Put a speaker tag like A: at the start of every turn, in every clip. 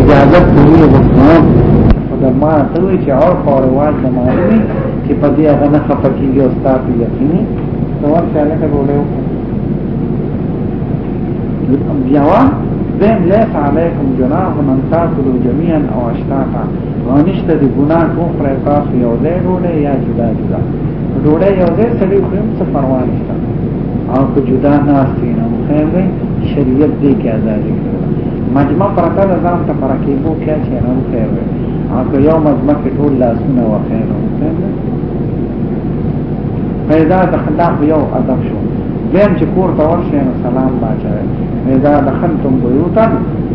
A: اجازت کوي وکړو دا
B: ما ته وی چې اور په روان د مالوي چې په دې هغه نه خپه کیږي او ستاسو په یقیني نو ورته نه کوو بيوا بهم ليس عليكم جناح من تاكلوا جميعا او اشتاقا ونشته دي ګناه کو پر تاسو یو ځای ډوډۍ یا جدا جدا ډوډۍ یو ځای سړي خو هم څه پروا نشته او که جدا نه استینه مخه شریعت دې کې آزادي کړو مجمع پرته د ځان ته پر کې بو کې چې نه وته وي هغه یو مجمع کې ټول لاسونه وخیر وته پیدا د خلاف یو ادب شو دیم چې کور ته ورشي نو سلام باچوي پیدا د خنتم بیوتا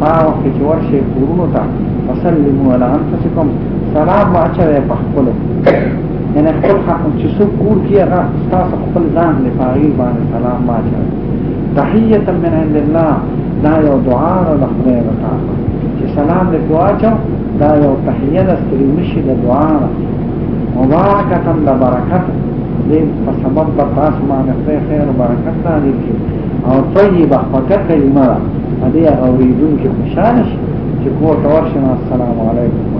B: ما وخت چې ورشي کورونو ته وسلمو علی انفسکم سلام باچوي په خپل یعنی خپل حق چې څو کور کې هغه تاسو خپل ځان لپاره باندې سلام باچوي تحیه من عند الله دا یو دعا او د خدای وکړه چې سلام دې واچو دا یو تحیه د ستړي مشي د دعا مبارکه د برکت دې په سبب د پاس ما د خیر او برکت نازل کړي او طیبه پکې کلمه دې اوریدون کې خوشاله شي چې کور ته ورشم السلام علیکم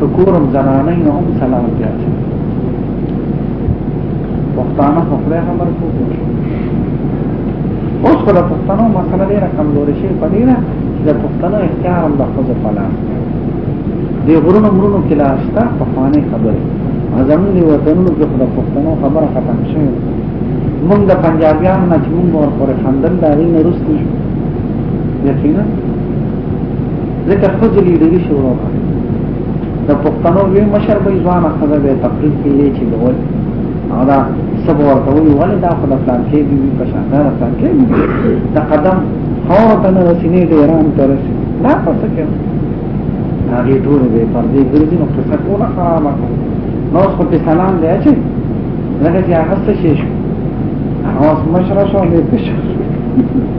B: که کورم زنانه نه هم سلام بیا شي پښتانه خپل خبر کوي اوس په پښتنو مسله ډیره کمزورې شي په دې نه چې د پښتنو اختیار هم د خپل پلان دی غرونو مرونو کې لا شته په خوانې خبره ازمن دی وطنونو کې خپل پښتنو خبره ختم شوه موږ د پنجابیان نه چې موږ ور پورې خندل دا یې نه رسېږي یقینا ځکه خپل لیډري شو وروه د پښتنو وی مشر به ځوان خزه به تقریر کړي چې دوی دا سب ورته وی ولې دا خو د پلان کې دی په شان دا پلان کې دی دا قدم خور ته نه رسینې د ایران ته رسې دا پس کې هغه ټول به پر دې ګرځي نو څه کوله خرابه نو خو په سلام دی چې لکه چې هغه څه شي هغه مشره شو دې پښه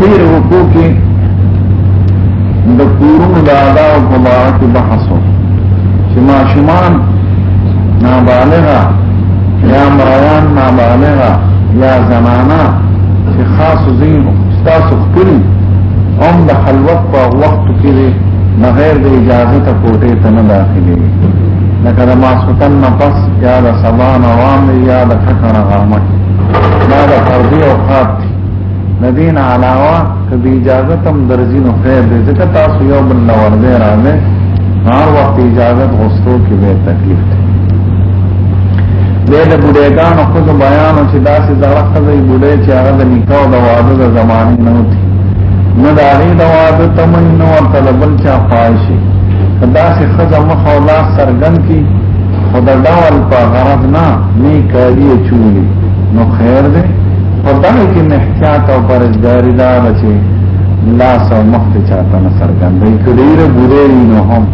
B: دیر وکو کې د کورونو د ادا او په
C: اړه کې بحث وکړو چې ماشومان نابالغه یا مریان نابالغه یا زنانه چې خاص زین تاسو خپل هم د خلوت په وخت کې بغیر د اجازه ته کوټه ته نه داخلي لکه د ماسوتن نه پس یا د سبا نه وام یا د ټکر غرمه دا د فرضي او خاص ندین علاوه کبي اجازه تم درځي نو خیر دې ځکه تاسو یو بل نه ورده راځي هر وخت اجازه غوښتو کې به تکلیف دی د بډېګانو خود بیان چې داسې زړه کوي بډې چې هغه د نکاح د واده د زمانه نه وتی نه د هغه د واده تمن نو ورته بل چا خواهشي داسې خزه مخ او لاس سرګن کی خو د ډول په غرض نه نه کاری چولی نو خیر دی په دغه کې احتیاط او پرهیزګاری دا ده چې لاس او مخ ته چاته نه څرګندوي که ډېره بوره وي نو هم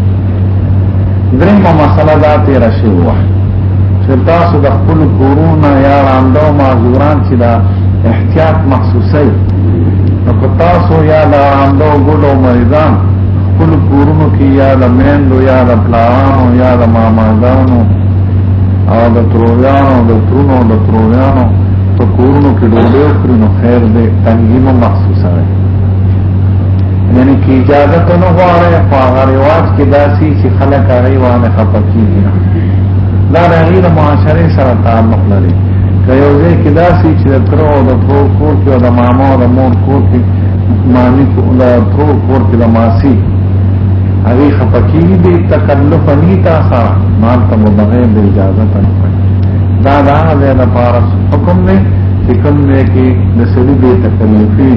C: درېیمه مسله دا تېره شوې وه چې تاسو د خپلو کورونه یا ړانده او معذوران چې دا احتیاط محسوسوي نو که تاسو یا د ړانده او ګډو مریضان خپل کورونو کې یا د میندو یا د پلارانو یا د ماماګانو او د ترویانو د ترونو د ترویانو په کورونو کې ډوډۍ وکړي نو خیر دی تنګي مو محسوسه وي
B: یعنی کې اجازه ته نه غواړي خو هغه رواج کې داسي چې خلک هغه وانه خپه کیږي دا د غیر معاشره سره تعلق لري که یو ځای کې داسي چې د ترو او د ترو کور کې او د ماما او د مور کور کې معنی کو دا ترور کور کې د ماسی هغه خپکی دې تکلف نه تا سره مال ته مبغه به اجازه ته دا دا هغه د پارس حکم نه چې کوم نه کې د سړي به تکلیفي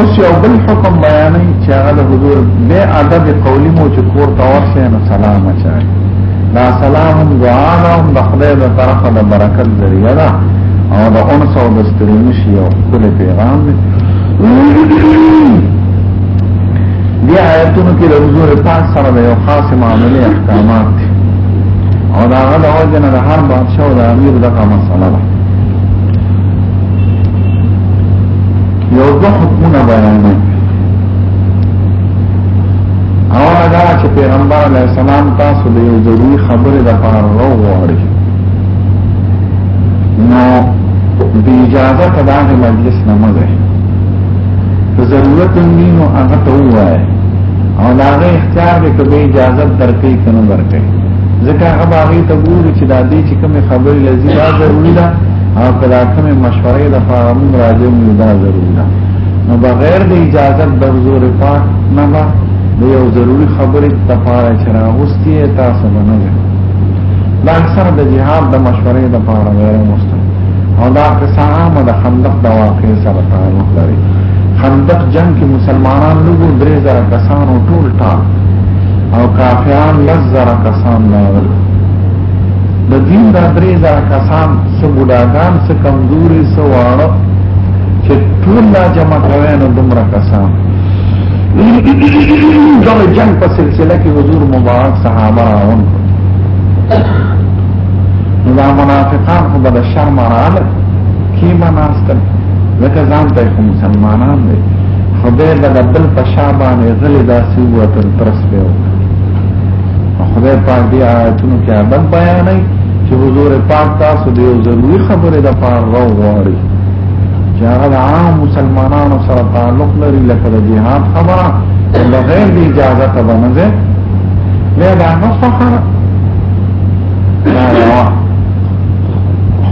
B: اوس یو بل حکم بیانې چې هغه د حضور به ادب قولی مو چې کور ته ورسې نه سلام اچای دا سلام دعا ده هم د خدای د طرفه د برکت ذریعه ده او د انس او د سترینش یو خپل پیغام دی دی آیتونو کې د حضور پاک سره د یو خاص معاملې احکامات دي او دا هغه د وجه نه د هر بادشاه او د امیر دغه مسله ده یو دوه حکمونه بیانوي او دا چې پیغمبر علی السلام تاسو د یو ضروري خبره د پاره وغوړي نو د اجازه ته دا مجلس نه مده ضرورت نه نو هغه ته وایي او دا غي اختیار دې کبه اجازه درکې کنه درکې ځکه هغه باغې ته ګوري چې دا دې چې کومه خبره لذي دا ضروري ده او کله کومه مشورې د فارم راځي دا ضروري ده نو بغیر د اجازه د حضور پاک نه با د یو ضروری خبرې د پاره چې راغوستي تاسو باندې دا اکثر د جهاد د مشورې د پاره غیر مستم او دا قصه عامه د خندق د واقع سره تعلق لري خندق جنگ کې مسلمانان لوګو درې زره کسان او ټول ټال او کافران لس زره کسان لاول د دین دا درې زره کسان څه بډاګان څه کمزوري څه واړه چې ټول لا جمع کوي نو دومره کسان دا جنگ په سلسله کې حضور مبارک صحابه راون نو دا منافقان خو بل شرم رااله کی مناستل لکه ځان ته کوم مسلمانان دي خدای د بل په شابه نه غلي داسې وته ترسبه وکړي خدای پاک دی آیتونو کې عبد بیانای چې حضور پاک تاسو دی ضروري خبره د پاره راوړي چې هغه عام مسلمانانو سره تعلق لري لکه د جهاد خبره بغیر د اجازه ته باندې ده له دا نو فخر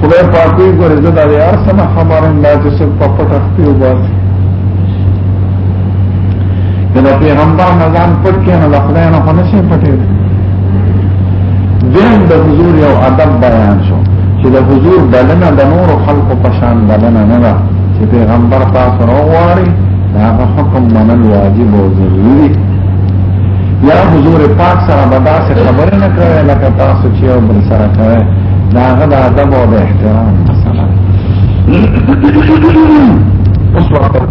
B: خدای پاک یې ګورې زه دا یې ارسنه خبره نه چې څه په پټه خپل وباسي کله پیغمبر نظام پټ کې نه لخدای نه خو نشي پټې دین د حضور یو ادب بیان شو چې د حضور بلنه د نور خلقو په شان بلنه نه ده چې پیغمبر تاسو راوړي دا حکم منل واجب او ضروري یا حضور پاک سره بدا سے خبر نه کوي لکه تاسو چې یو بل سره کوي دا غدا ادب او احترام مثلا اوس وخت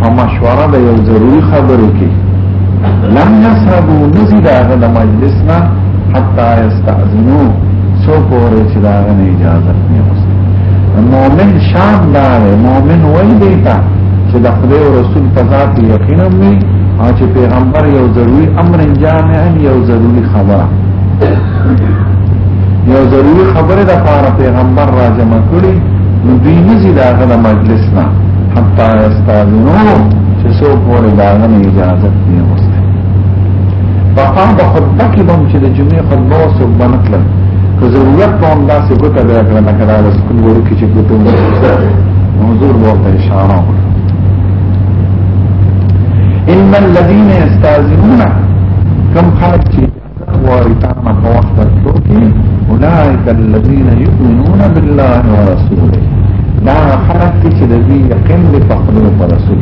B: په مشوره د یو ضروری خبرو کې لم يسربو نزید هغه د مجلس نه حتا یستاذنو سو پورې چې دا نه اجازه نه وسته مؤمن شان دا مؤمن وای دی تا چې د خدای او رسول په ذات یقینا وي او چې پیغمبر یو ضروری امر انجام یو ضروری خبره یو ضروری خبره د پیغمبر راځم کړی نو دوی نزید هغه د مجلس نه حتی استاذنو چې سو پورې داغن اجازت نه وسته په قام په خطبه کې بم چې د جمعې خطبه وسو بنتل که ضرورت په هم داسې ګوته بیا کړه نه کړه د سکول ورو کې چې ګوته حضور ورته اشاره وکړه ان الذين يستاذنون كم خلق غواړي تا نه په وخت ورکړو کې اولئک الذین یؤمنون بالله ورسوله دا خلق چې د دې یقین له فقدو پر رسول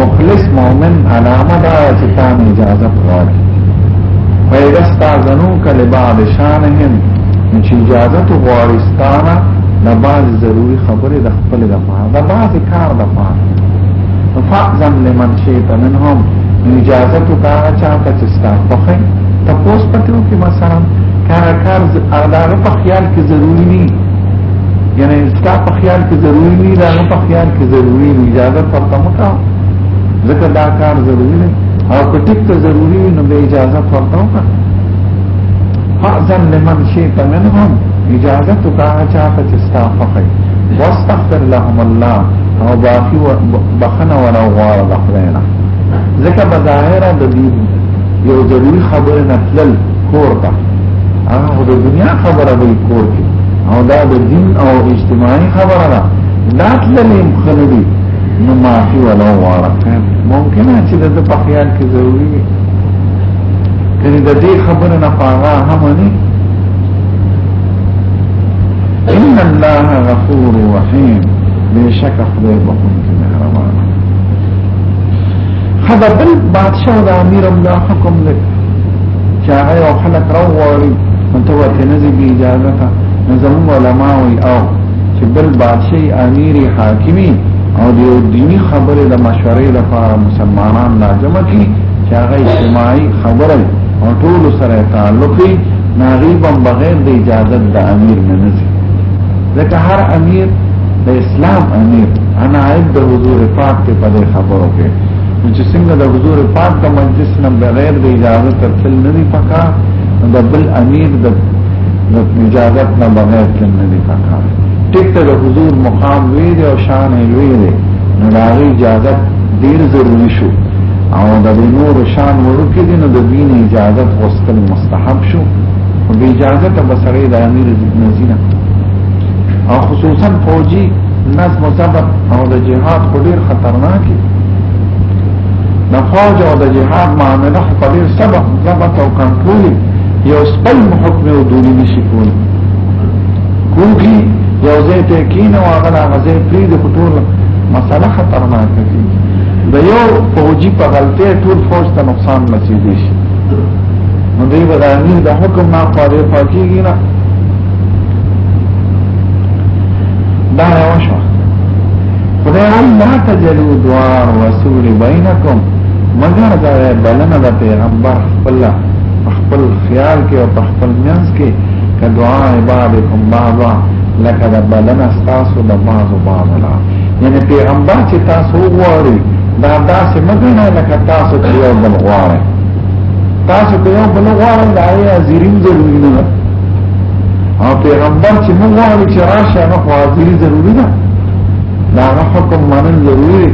B: مخلص مؤمن علامه دا چې تا نه اجازه غواړي پیدا ستازنو کله بعد شانهم چې اجازه غواړي ستانه د بعض ضروری خبره د خپل د دا بعض کار د پاره فاذن لمن شئت منهم اجازه تو کا چاته چې ستا خوخه تاسو پته وو کې مثلا کار کار اداره په خیال کې ضروری نه یعنی ستا په خیال کې ضروری نه دا په خیال کې ضروری نه اجازه پرته مکا ځکه دا کار ضروری نه او کټیک ته ضروری نه به اجازه پرته مکا فاذن لمن شئت منهم اجازه تو کا چاته چستا فخی واستغفر لهم الله او باقی بخنه ولا غوار لخلینا ځکه بظاهر د دې یو ضروري خبره نتلل کور ته هغه د دنیا خبره وی کور کې او دا د دین او اجتماعي خبره ده نتلل هم خنوي نو معافي ولا واره ممکنه چې د په خیال کې ضروري یعنی د دې خبره نه پاغا هم نه ان الله غفور رحیم بشک خدای بخون کې مهربان خدا بل بادشاہ د امیر الله حکم دی چې هغه یو خلک راوړي مته ورته نه دی اجازه ته نظم علماء وي او چې بل بادشاہ امیر حاکمی او د دینی خبره د مشورې لپاره مسلمانان لا جمع کی چې هغه اجتماعي خبره او ټول سره تعلق وي ناغیبا بغیر د اجازه د امیر نه نه ځي ځکه هر امیر د اسلام امیر انا عید د حضور پاک ته په خبرو کې چې څنګه د حضور پاک د مجلس نه بغیر د اجازه ترتل نه دی پکا د بل امیر د اجازه نه بغیر تل نه دی پکا ټیک ته د حضور مقام وی دی او شان وی دی نو دا اجازه ډیر ضروری شو او د دې نور شان ورکې دي نو د دین اجازه غوښتل مستحب شو او به اجازه ته بسړې د امیر نزینه او خصوصا فوجي نظم او ضبط او د جهاد خو ډیر خطرناک دي د فوج او د جهاد معامله په ډیر سبق ضبط او کنټرول یو سپل حکم او دونی نشي کولی کوږي یو ځای ته کینه او هغه هغه ځای پرې د ټول مسله خطرناکه دي د یو فوجي په غلطه ټول فوج ته نقصان رسیدي شي نو دوی به د امیر د حکم نه خارې پاکیږي نه دا یو شو خدای هم لا تجلو دوار وسور بینکم مگر دا بلنه د پیغمبر خپل خپل خیال کې او خپل منځ کې کدعا عبادکم بعضا لکه د بلنه تاسو د بعضو بعض لا یعنی پیغمبر چې تاسو وغواړي دا داسې مګنه لکه تاسو چې یو بل غواړي تاسو په یو بل غواړي دا یې حاضرین ضروري نه ده او پیغمبر چې موږ غواړي چې راشه هغه حاضری ضروري ده دا هغه حکم منل ضروري دی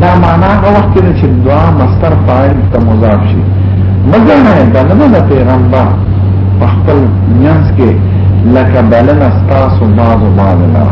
B: دا معنا هغه وخت کې چې دعا مستر فاعل ته مضاف شي مګر نه دا نه د پیغمبر په خپل نیاز کې لکه بلنه ستاسو بعضو بعض لره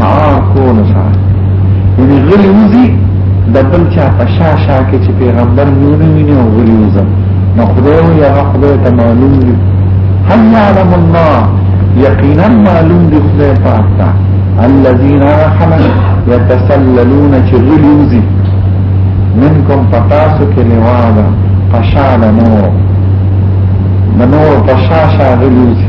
B: اه کو نه سره یعنی غلی وزي د بل چا په شا شا کې چې پیغمبر یې نه ویني او غلی وزم نو خدای او یا خدای ته معلوم دي هل يعلم الله یقینا معلوم دي خدای پاک ته الذين رحمن يتسللون چې غلی وزي منکم پتاسو کې لواده پشا د نور د نور پشا شا غلی وزي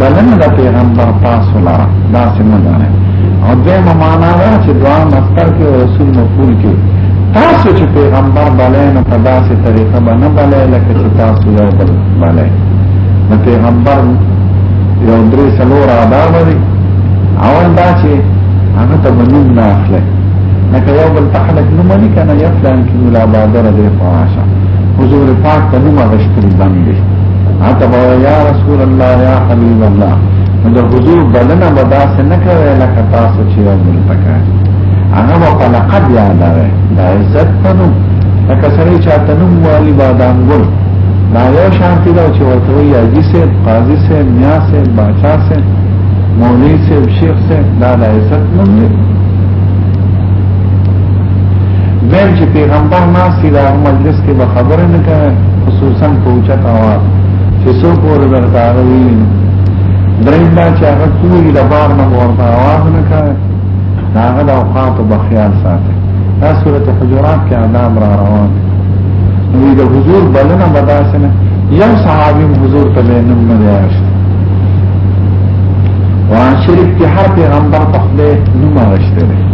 B: بلنه د پیغمبر تاسو لاره دا څنګه غواړي او دغه معنا دا چې دعا مستر کې رسول مقبول کې تاسو چې پیغمبر بلای نو په داسې طریقه باندې بلای لکه چې تاسو یو بل بلای نو پیغمبر یو درې څلور آداب دي اول دا چې هغه ته بنوم نه اخلي لکه یو بل ته خلک نوم نه کنه یفلان کې ملا بادره دې فاشه حضور پاک په نوم غشتري باندې حتی بولا یا رسول اللہ یا حبیب اللہ د حضور بلنه به داسې نه کوي لکه تاسو چې یو بل ته کوي هغه به په لقب یادوي د عزت په نوم لکه سړی چې ته نوم والي بادام ګل دا یو شانتي دا چې ورته وایي حاجي صاحب قاضي صاحب میا صاحب باچا صاحب مولوي صاحب شیخ صاحب دا د عزت نوم دی دویم چې پیغمبر ناسي دا مجلس کې به خبره نه کوي خصوصا په اوچت اواز چې څو پورې درته راوي دریم دا چې هغه کوی د بار نه ورته اواز نه کوي هغه د اوقات په خیال ساتي دا سورت حجرات کې آداب را روان نو د حضور بلنه بداسنه یو صحابي حضور ته نه مریاشت وان شریف کې هر پیغمبر په خپل نوم راځي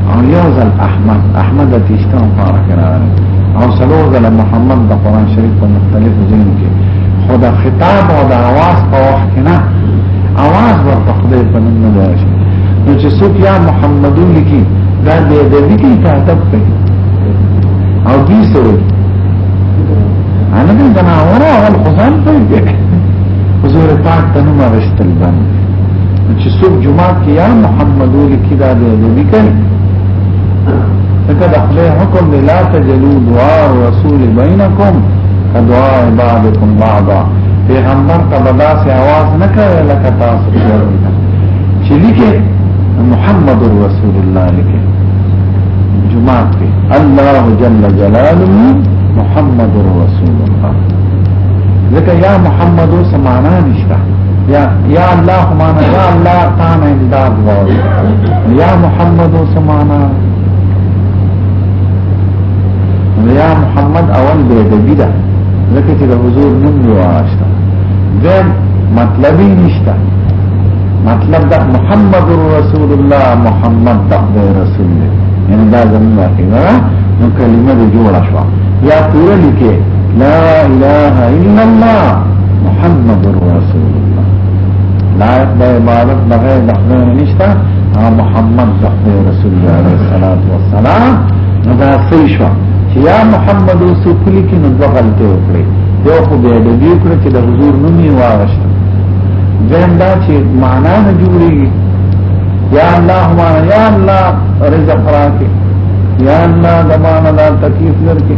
B: او یو ځل احمد احمد د تیشتم پاره کې راغلی او څلور ځله محمد د قرآن شریف په مختلفو ځینو کې خو د خطاب او د اواز په وخت کې نه اواز ورته خدای په نوم نه وایي نو چې څوک یا محمد لیکي دا د ادبي کې تعتب کوي او دې سره انا دې دا نه وره او خدای په دې حضور پاک ته نو مرستل باندې چې څوک جمعه کې یا محمد ولیکي دا دی نو لیکل ځکه د خپل حکم دی لا تجلو دعا رسول بینکم کدعا عبادکم بعضا پیغمبر ته بدا سي आवाज نه کوي لکه تاسو چې لیکي محمد رسول الله لیکي جمعه کې الله جل جلاله محمد رسول الله ځکه یا محمد سمانا نشته یا یا الله معنا یا الله تعالی امداد وو یا محمد سمانا یا محمد اول به د بیدا لکه چې د حضور نوم دی واشته زم مطلبی نشته مطلب دا محمد رسول الله محمد دا رسول دی یعنی دا زموږ عقیده نو کلمه جوړه شو یا پوره لیکه لا اله الا الله محمد رسول الله لایق د عبادت بغیر د خدای نشته هغه محمد د خدای رسول الله علیه الصلاۃ والسلام نو دا صحیح شو چې یا محمد رسول الله کې نو دوه غلطۍ وکړې یو خو به د دې کړ چې د حضور نوم یې واغشت زم دا چې معنا نه جوړیږي یا الله ما یا الله رزق راکې یا الله زمانه دا تکلیف لرکې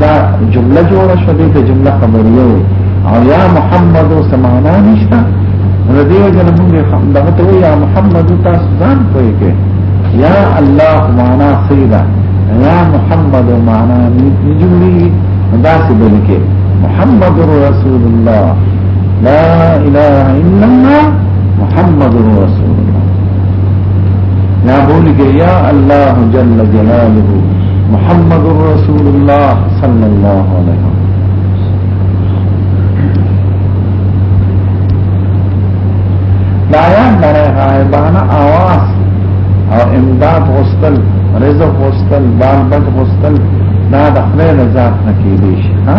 B: دا جمله جوړه شو دې ته جمله خبریه وي او یا محمد سمانا نشتا ردی وجل موږ دغه ته یا محمد تاسو ځان کوی کې یا الله معنا سیدا یا محمد معنا نجوری دا څه بل کې محمد رسول الله لا اله الا الله محمد رسول الله یا بول کې یا الله جل جلاله محمد رسول الله صلی الله علیه وسلم دا یاد لري غایبانه आवाज او امداد غوستل رزق غوستل بال بد غوستل دا د خپل ذات نه کېږي ها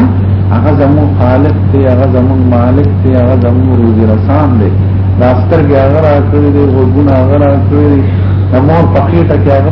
B: هغه زمو خالق دی هغه زمو مالک دی هغه زمو روزي رسان دی دا سترګې هغه راکړي دی وګونه هغه راکړي دی د مور پخېټه کې هغه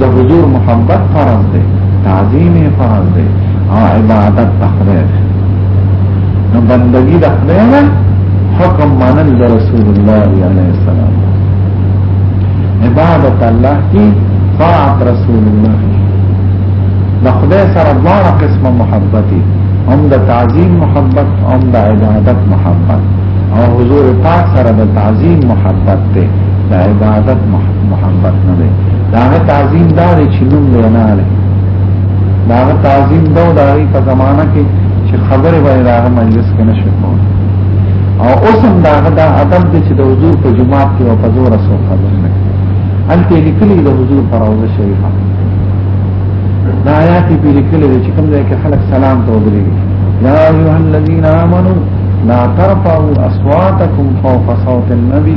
B: د حضور محبت فرض دی تعظیم فرض دی او عبادت تخبیر نو بندگی د خدای نه حکم منل د رسول الله علیه السلام عبادت الله کی طاعت رسول الله د خدای سره دواړه قسمه محبت دي هم د تعظیم محبت هم د عبادت محبت او حضور پاک سره د تعظیم محبت ته د عبادت محبت محبت نه دی دا غي تعظیم دا دی چې نوم دی نه علي دا غي تعظیم دا دا غي په زمانہ کې چې خبره وای دا غي مجلس کې نشو کوم او اوس هم دا غي دا ادب دی چې د حضور په جمعات کې او په زور سره خبره نه انته لیکلي د حضور پر روزه شریفه دا آیات په لیکلي چې کوم ځای کې خلک سلام ته ودرېږي یا ایه الذین آمنو لا ترفعوا اصواتکم فوق صوت النبی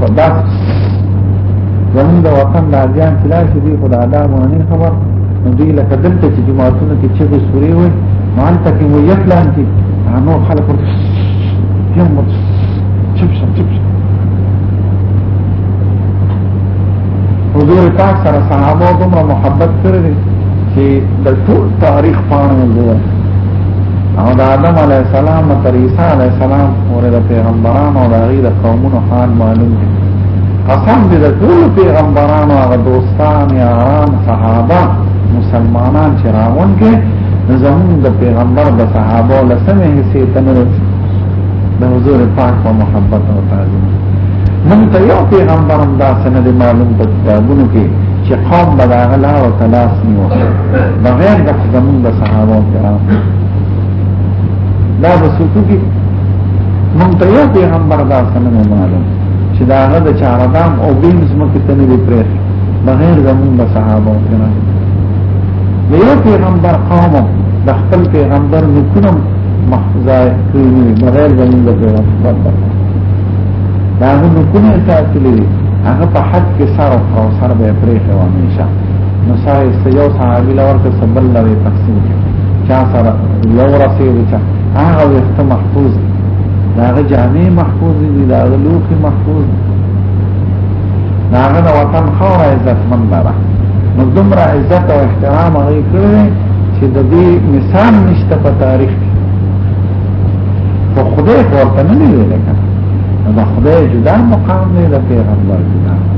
B: په دا زمونږ د وطن د اذیان چې لاړ شي دوی خو د آدابو نه نه خبر نو دوی لکه دلته چې جوماتونو کې چغې سورې وي نو هلته کې مو یخ لان کړي نور خلک ورته یم ورته چپ شه چپ شه حضور پاک سره صحابه دومره محبت کړی دی چې د ټول تاریخ پاڼې دی او د آدم علیه السلام تر عیسی علیه السلام ورته پیغمبرانو او هغه د قومونو حال معلوم دي قسم دې د ټول پیغمبرانو هغه دوستان یا عام صحابه مسلمانان چې راون کې زمون د پیغمبر د صحابه له سمې حصے تنه د حضور پاک په محبت او تعظیم من ته یو پیغمبر هم دا سند معلوم په کتابونو کې چې قوم به دا غلا او تلاش نیو بغیر د زمون د صحابه کرام دا به سوتو کې مونږ ته یو پیغمبر دا سره نه معلوم چې دا هغه د چاردام او بیم زمکه ته نه دی پرې بغیر زمون د صحابه او کرام د یو پیغمبر قوم د خپل پیغمبر نکونم محضای کړی بغیر زمون د پیغمبر دا هغه نکونه ساتلې هغه په حد کې سره او سره به پرې روانه شي نو سره است یو صحابي لور ته سبل لوي تقسیم چا سره یو رسېږي چا هغه وخت محفوظ داغه جامع محفوظ دي داغه لوخ محفوظ داغه د وطن خور عزت من لره نو دومره عزت او احترام هغه کړی چې د دې مثال نشته په تاریخ کې خو خدای ورته نه ویل کړه دا خدای جدا مقام دی د پیغمبر جدا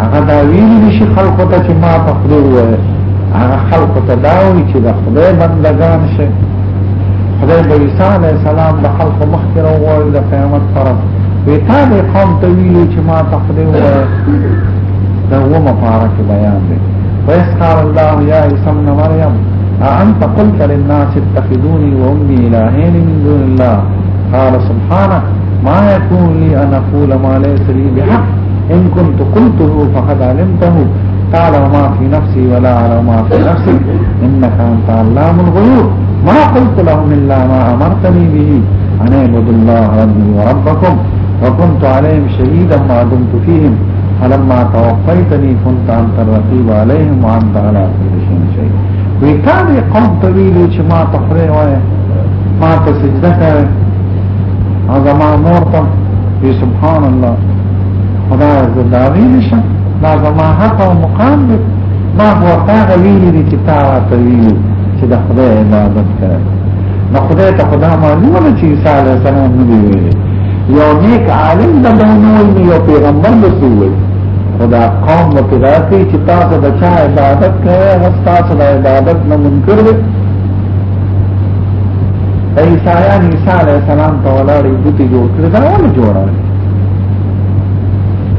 B: هغه دا ویلي دي چې خلکو ته چې ما په خدای ووایي هغه خلکو ته دا وایي چې د خدای بندګان شي خدای به عیسی علیه السلام د خلکو مخکې راوغواړي د قیامت طرف وی تا دې قوم ته ویلي چې ما په خدای ووایي دا ومه پاره کې بیان دی ويسخر الله يا عيسى ابن مريم أأنت قلت للناس اتخذوني وأمي إلهين من دون الله قال سبحانك ما يكون لي أن أقول ما ليس لي بحق إن كنت قلته فقد علمته تعلم ما في نفسي ولا أعلم ما في نفسك إنك أنت علام الغيوب ما قلت لهم إلا ما أمرتني به أن اعبدوا الله ربي وربكم وكنت عليهم شهيدا ما دمت فيهم فلما توفيتني كنت أنت الرقيب عليهم وأنت على كل شيء شيء ويكاد يقوم طويل ما تفري وای ما تسجدك سجده هغه ما مور ته وی سبحان الله خدای دې داوی نشه دا زما حق او مقام دی ما ورته غویلی دي چې تا راته ویلي چې د خدای عبادت کوي نو خدای ته خدا معلومه ده چې عیسی علیه السلام نه دی ویلي یو نیک عالم د بهنوي یو پیغمبر به ویلي خدا قوم متراتی چې تاسو د چا عبادت کوي هغه تاسو د عبادت نه منکر دی د عیسایان عیسی علیه السلام ته ولاړې بوتې جوړ کړې دا ولې جوړه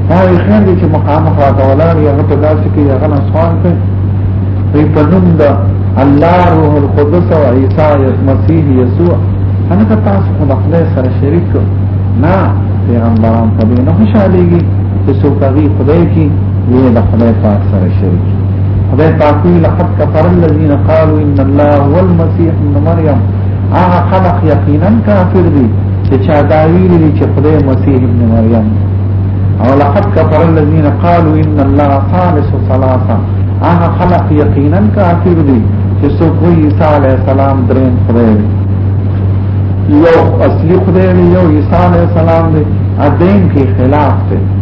B: دا یې خیر دی چې مخامخ راته ولاړ یې هغه په داسې کې هغه نه سوال کوي دوی په نوم د الله روح القدس او عیسی مسیح یسوع هغه ته تاسو خو د خدای سره شریک کړ نه پیغمبران په دې نه خوشالېږي چې څوک هغه خدای کې یې د خدای پاک سره شریک خدای پاک وی لقد كفر الذين قالوا ان الله هو المسيح ابن مريم هغه خلق یقینا کافر دي چې چا دا ویلي چې خدای مسیح ابن مریم او لقد كفر الذين قالوا ان الله ثالث ثلاثه هغه خلق یقینا کافر دي چې څوک وی عیسی علی السلام درین خدای یو اصلي خدای یو عیسی علی السلام دی ادین کې خلاف دی